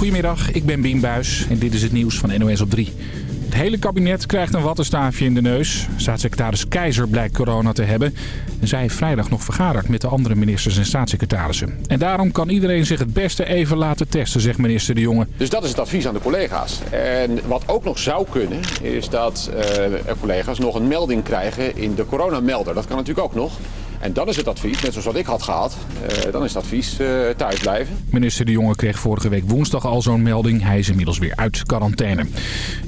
Goedemiddag, ik ben Bien Buis en dit is het nieuws van NOS op 3. Het hele kabinet krijgt een wattenstaafje in de neus. Staatssecretaris Keizer blijkt corona te hebben. En zij heeft vrijdag nog vergaderd met de andere ministers en staatssecretarissen. En daarom kan iedereen zich het beste even laten testen, zegt minister De Jonge. Dus dat is het advies aan de collega's. En wat ook nog zou kunnen, is dat uh, collega's nog een melding krijgen in de coronamelder. Dat kan natuurlijk ook nog. En dan is het advies, net zoals wat ik had gehad, uh, dan is het advies uh, thuis blijven. Minister De Jonge kreeg vorige week woensdag al zo'n melding. Hij is inmiddels weer uit quarantaine.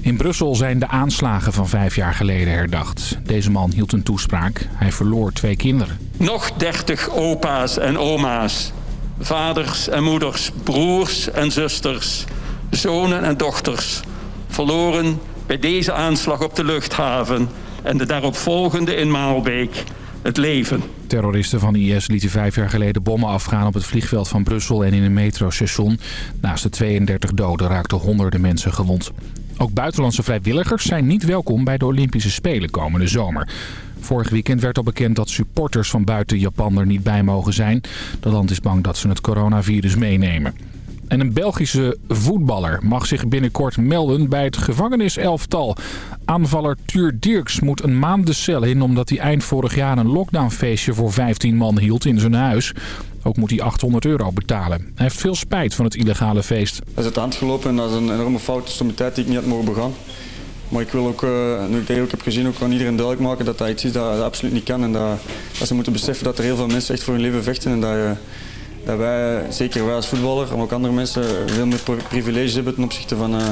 In Brussel zijn de aanslagen van vijf jaar geleden herdacht. Deze man hield een toespraak. Hij verloor twee kinderen. Nog dertig opa's en oma's. Vaders en moeders, broers en zusters, zonen en dochters... verloren bij deze aanslag op de luchthaven en de daaropvolgende in Maalbeek het leven. Terroristen van IS lieten vijf jaar geleden bommen afgaan op het vliegveld van Brussel en in een metrostation. Naast de 32 doden raakten honderden mensen gewond. Ook buitenlandse vrijwilligers zijn niet welkom bij de Olympische Spelen komende zomer. Vorig weekend werd al bekend dat supporters van buiten Japan er niet bij mogen zijn. Dat land is bang dat ze het coronavirus meenemen. En een Belgische voetballer mag zich binnenkort melden bij het gevangeniselftal. Aanvaller Tuur Dirks moet een maand de cel in omdat hij eind vorig jaar een lockdownfeestje voor 15 man hield in zijn huis. Ook moet hij 800 euro betalen. Hij heeft veel spijt van het illegale feest. Hij is het aangelopen en dat is een enorme fout. Het is tijd die ik niet had mogen begaan. Maar ik wil ook, uh, nu ik dat ook heb gezien, ook aan iedereen duidelijk maken dat dat iets is dat, absoluut niet kan. En dat, dat, ze moeten beseffen dat er heel veel mensen echt voor hun leven vechten. En dat je, dat wij, zeker wij als voetballer, maar ook andere mensen, veel meer privileges hebben ten opzichte van, uh,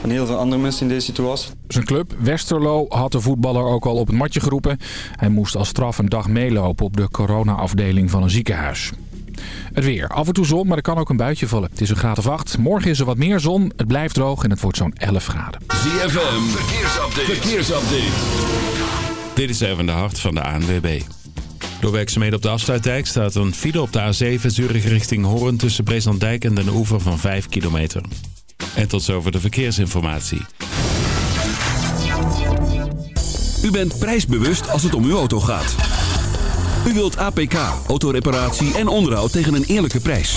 van heel veel andere mensen in deze situatie. Zijn club, Westerlo, had de voetballer ook al op het matje geroepen. Hij moest als straf een dag meelopen op de corona-afdeling van een ziekenhuis. Het weer. Af en toe zon, maar er kan ook een buitje vallen. Het is een graad of 8. Morgen is er wat meer zon. Het blijft droog en het wordt zo'n 11 graden. ZFM. Verkeersupdate. Verkeersupdate. Dit is even de hart van de ANWB. Door werkzaamheden op de afsluitdijk staat een file op de A7 Zurich richting Hoorn tussen Breeslanddijk en Den Oever van 5 kilometer. En tot zover de verkeersinformatie. U bent prijsbewust als het om uw auto gaat. U wilt APK, autoreparatie en onderhoud tegen een eerlijke prijs.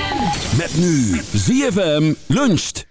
Met nu ZFM luncht.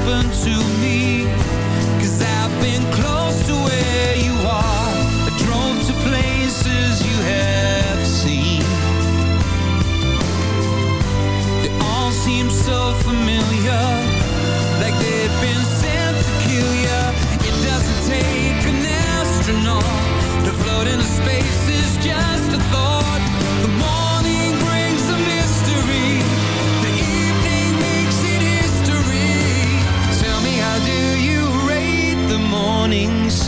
happened to me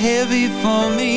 heavy for me.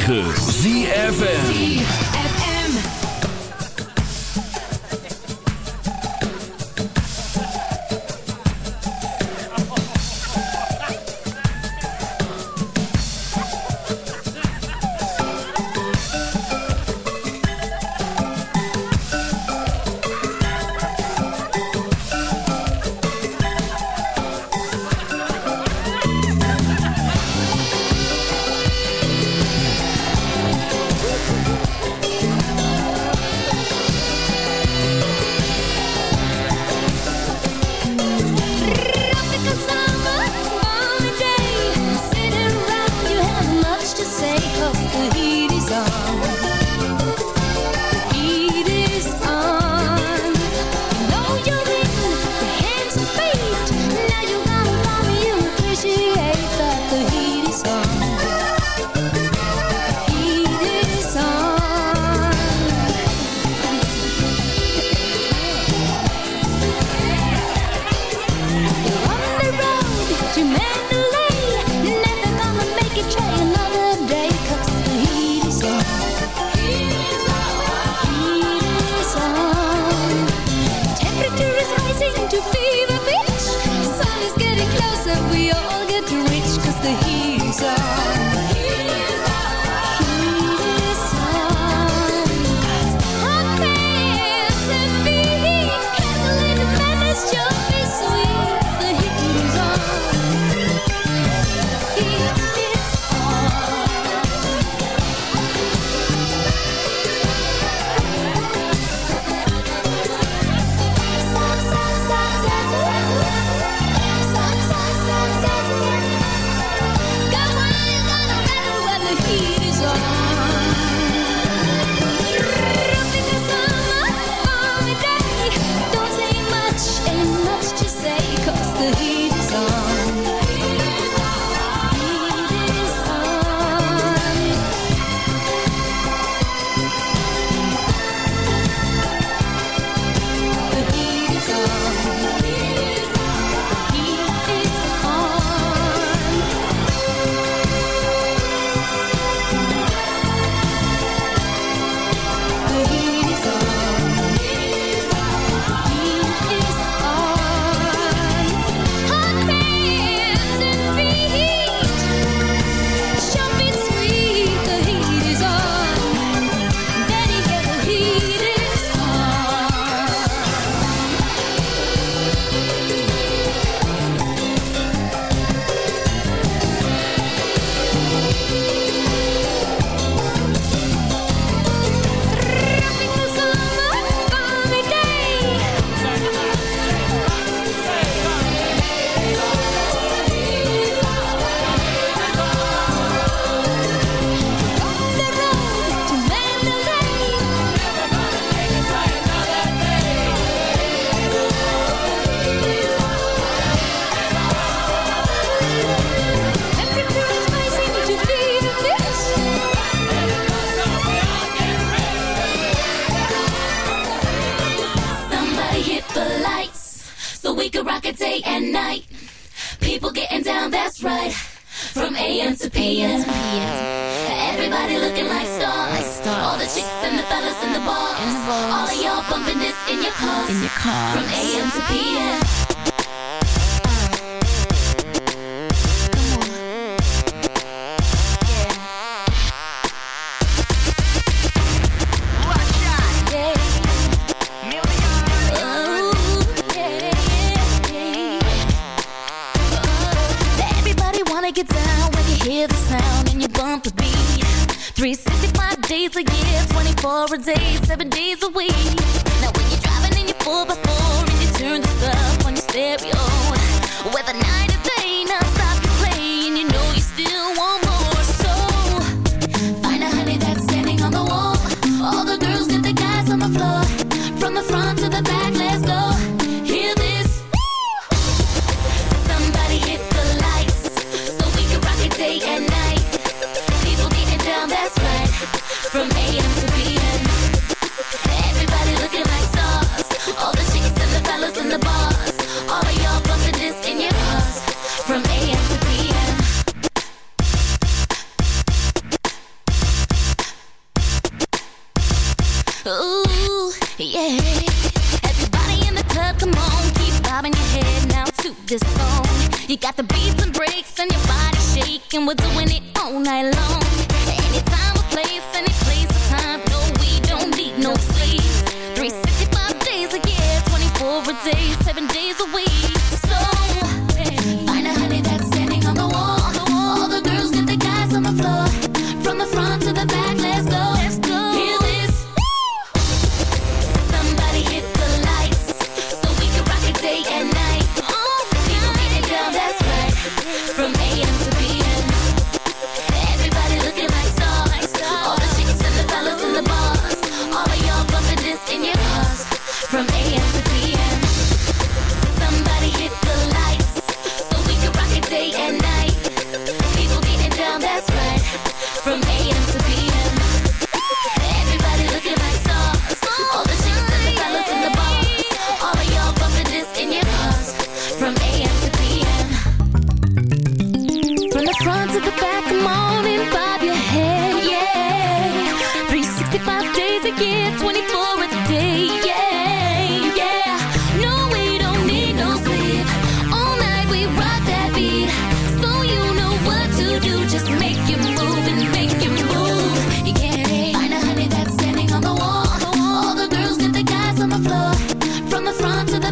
106.9 ZFN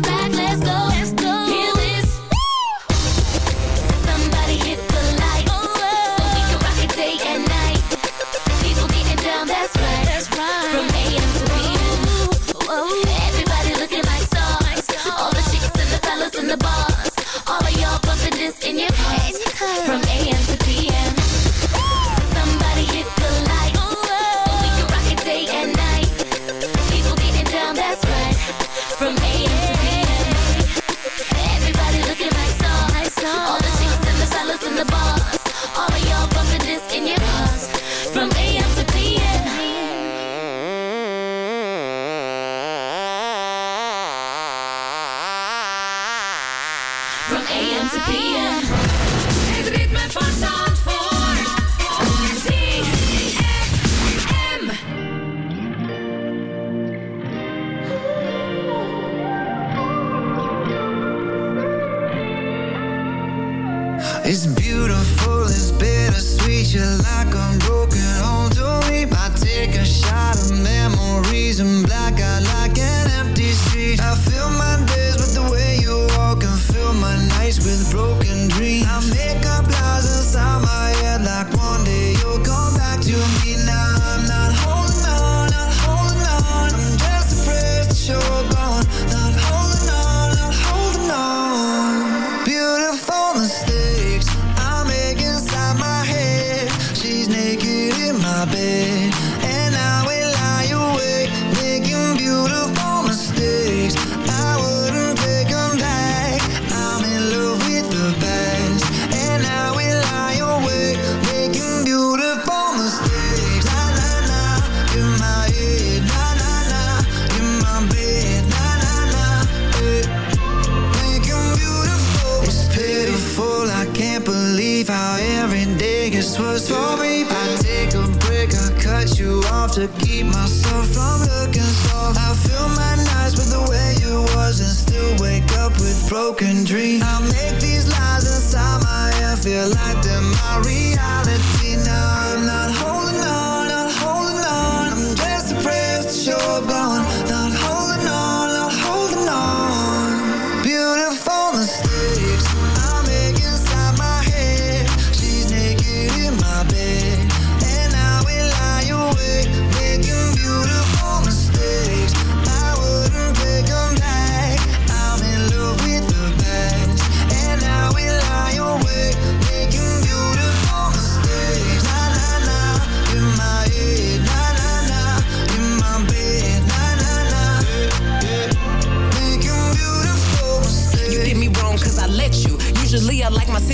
back, let's go.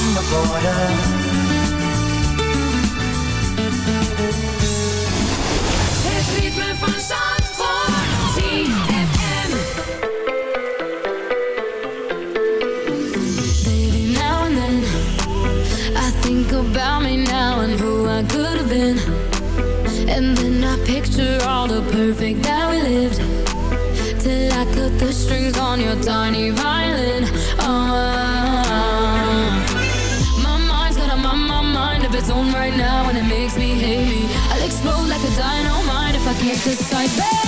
On the border. Het ritme van Zandvoort. ZFM. Baby, now and then I think about me now and who I could have been. And then I picture all the perfect that we lived. Till I cut the strings on your tiny violin. Own right now, and it makes me hate me. I'll explode like a dynamite if I can't decide, baby.